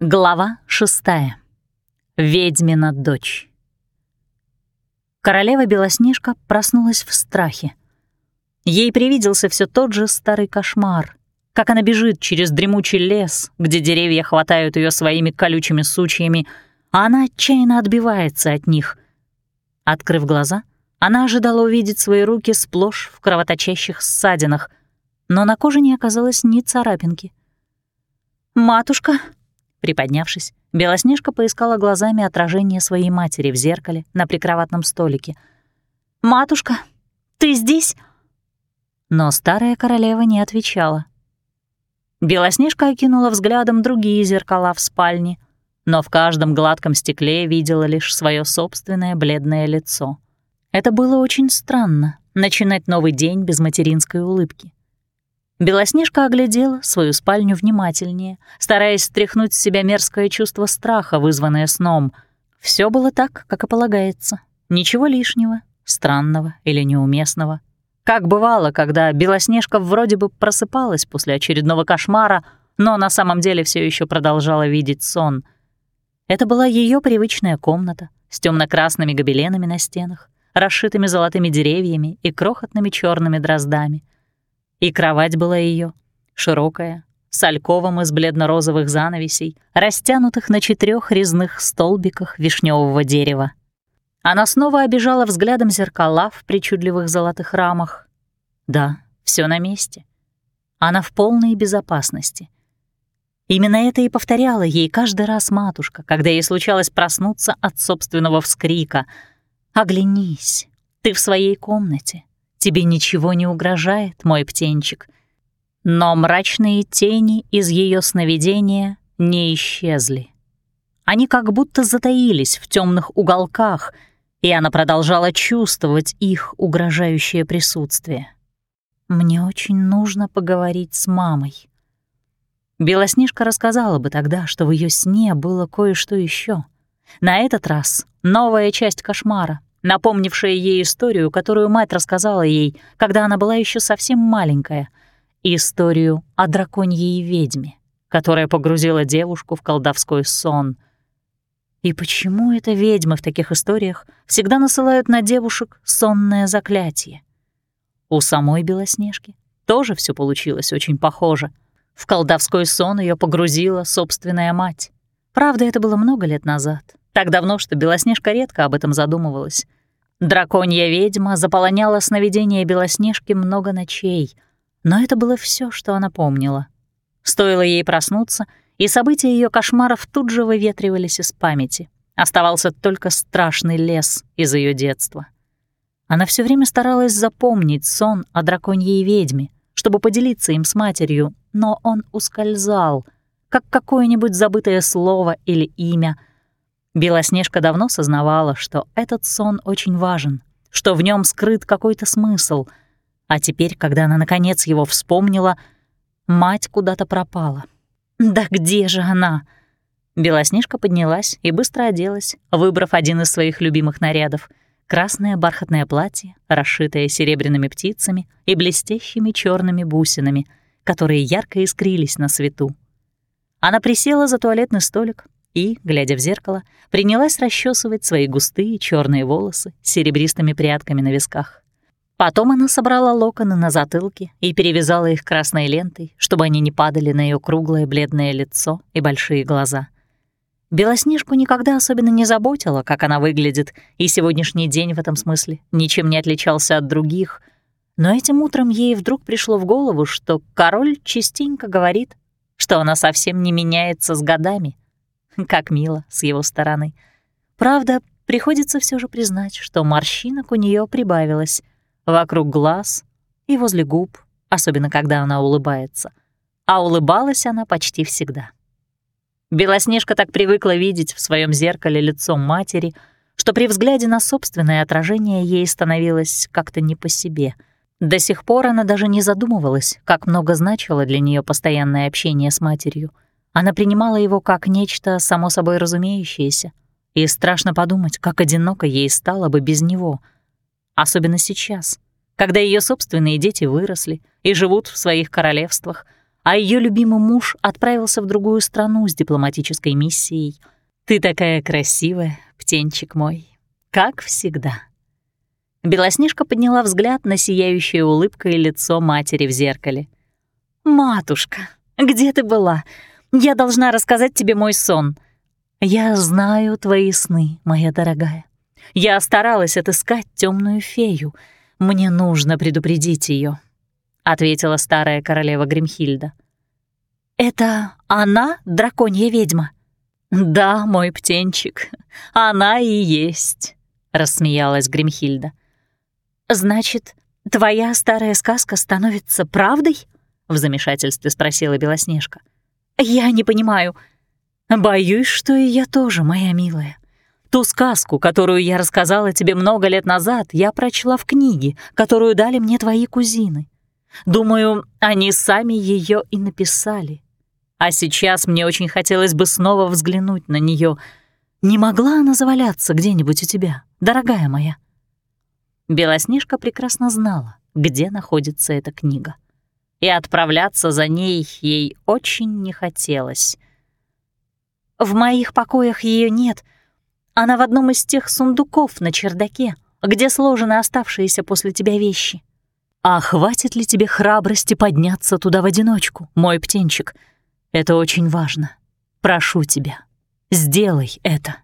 Глава шестая. Ведьмина дочь. Королева Белоснежка проснулась в страхе. Ей привиделся все тот же старый кошмар, как она бежит через дремучий лес, где деревья хватают ее своими колючими сучьями, а она отчаянно отбивается от них. Открыв глаза, она ожидала увидеть свои руки сплошь в кровоточащих ссадинах, но на коже не оказалось ни царапинки. «Матушка!» Приподнявшись, Белоснежка поискала глазами отражение своей матери в зеркале на прикроватном столике. «Матушка, ты здесь?» Но старая королева не отвечала. Белоснежка окинула взглядом другие зеркала в спальне, но в каждом гладком стекле видела лишь свое собственное бледное лицо. Это было очень странно — начинать новый день без материнской улыбки. Белоснежка оглядела свою спальню внимательнее, стараясь стряхнуть с себя мерзкое чувство страха, вызванное сном. Все было так, как и полагается. Ничего лишнего, странного или неуместного. Как бывало, когда Белоснежка вроде бы просыпалась после очередного кошмара, но на самом деле все еще продолжала видеть сон. Это была ее привычная комната с темно-красными гобеленами на стенах, расшитыми золотыми деревьями и крохотными черными дроздами — и кровать была ее широкая, с альковом из бледно-розовых занавесей, растянутых на четырех резных столбиках вишневого дерева. Она снова обижала взглядом зеркала в причудливых золотых рамах. Да, все на месте. Она в полной безопасности. Именно это и повторяла ей каждый раз матушка, когда ей случалось проснуться от собственного вскрика. «Оглянись, ты в своей комнате, тебе ничего не угрожает, мой птенчик». Но мрачные тени из ее сновидения не исчезли. Они как будто затаились в темных уголках, и она продолжала чувствовать их угрожающее присутствие. «Мне очень нужно поговорить с мамой». Белоснежка рассказала бы тогда, что в ее сне было кое-что еще. На этот раз новая часть кошмара, напомнившая ей историю, которую мать рассказала ей, когда она была еще совсем маленькая. Историю о драконьей ведьме, которая погрузила девушку в колдовской сон. И почему это ведьмы в таких историях всегда насылают на девушек сонное заклятие? У самой Белоснежки тоже все получилось очень похоже. В колдовской сон ее погрузила собственная мать. Правда, это было много лет назад. Так давно, что Белоснежка редко об этом задумывалась. Драконья ведьма заполоняла сновидения Белоснежки много ночей, но это было все, что она помнила. Стоило ей проснуться, и события ее кошмаров тут же выветривались из памяти. Оставался только страшный лес из ее детства. Она все время старалась запомнить сон о драконьей ведьме, чтобы поделиться им с матерью, но он ускользал, как какое-нибудь забытое слово или имя — Белоснежка давно сознавала, что этот сон очень важен, что в нем скрыт какой-то смысл, а теперь, когда она наконец его вспомнила, мать куда-то пропала. «Да где же она?» Белоснежка поднялась и быстро оделась, выбрав один из своих любимых нарядов — красное бархатное платье, расшитое серебряными птицами и блестящими черными бусинами, которые ярко искрились на свету. Она присела за туалетный столик и, глядя в зеркало, принялась расчесывать свои густые черные волосы с серебристыми прядками на висках. Потом она собрала локоны на затылке и перевязала их красной лентой, чтобы они не падали на ее круглое бледное лицо и большие глаза. Белоснежку никогда особенно не заботила, как она выглядит, и сегодняшний день в этом смысле ничем не отличался от других. Но этим утром ей вдруг пришло в голову, что король частенько говорит, что она совсем не меняется с годами — Как мило с его стороны. Правда, приходится все же признать, что морщинок у нее прибавилось вокруг глаз и возле губ, особенно когда она улыбается. А улыбалась она почти всегда. Белоснежка так привыкла видеть в своем зеркале лицо матери, что при взгляде на собственное отражение ей становилось как-то не по себе. До сих пор она даже не задумывалась, как много значило для нее постоянное общение с матерью — она принимала его как нечто само собой разумеющееся, и страшно подумать, как одиноко ей стало бы без него. Особенно сейчас, когда ее собственные дети выросли и живут в своих королевствах, а ее любимый муж отправился в другую страну с дипломатической миссией. Ты такая красивая, птенчик мой, как всегда. Белоснежка подняла взгляд на сияющее улыбкой лицо матери в зеркале. «Матушка, где ты была? Я должна рассказать тебе мой сон. Я знаю твои сны, моя дорогая. Я старалась отыскать темную фею. Мне нужно предупредить ее, ответила старая королева Гримхильда. Это она, драконья ведьма? Да, мой птенчик, она и есть, рассмеялась Гримхильда. Значит, твоя старая сказка становится правдой? в замешательстве спросила Белоснежка. Я не понимаю. Боюсь, что и я тоже, моя милая. Ту сказку, которую я рассказала тебе много лет назад, я прочла в книге, которую дали мне твои кузины. Думаю, они сами ее и написали. А сейчас мне очень хотелось бы снова взглянуть на нее. Не могла она заваляться где-нибудь у тебя, дорогая моя?» Белоснежка прекрасно знала, где находится эта книга. И отправляться за ней ей очень не хотелось. «В моих покоях ее нет», она в одном из тех сундуков на чердаке, где сложены оставшиеся после тебя вещи. А хватит ли тебе храбрости подняться туда в одиночку, мой птенчик? Это очень важно. Прошу тебя, сделай это.